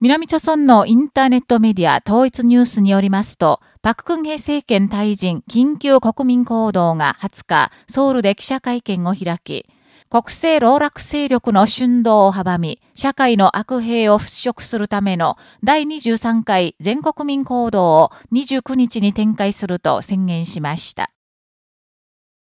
南朝村のインターネットメディア統一ニュースによりますと、パククンヘ政権退陣緊急国民行動が20日、ソウルで記者会見を開き、国政老落勢力の春動を阻み、社会の悪兵を払拭するための第23回全国民行動を29日に展開すると宣言しました。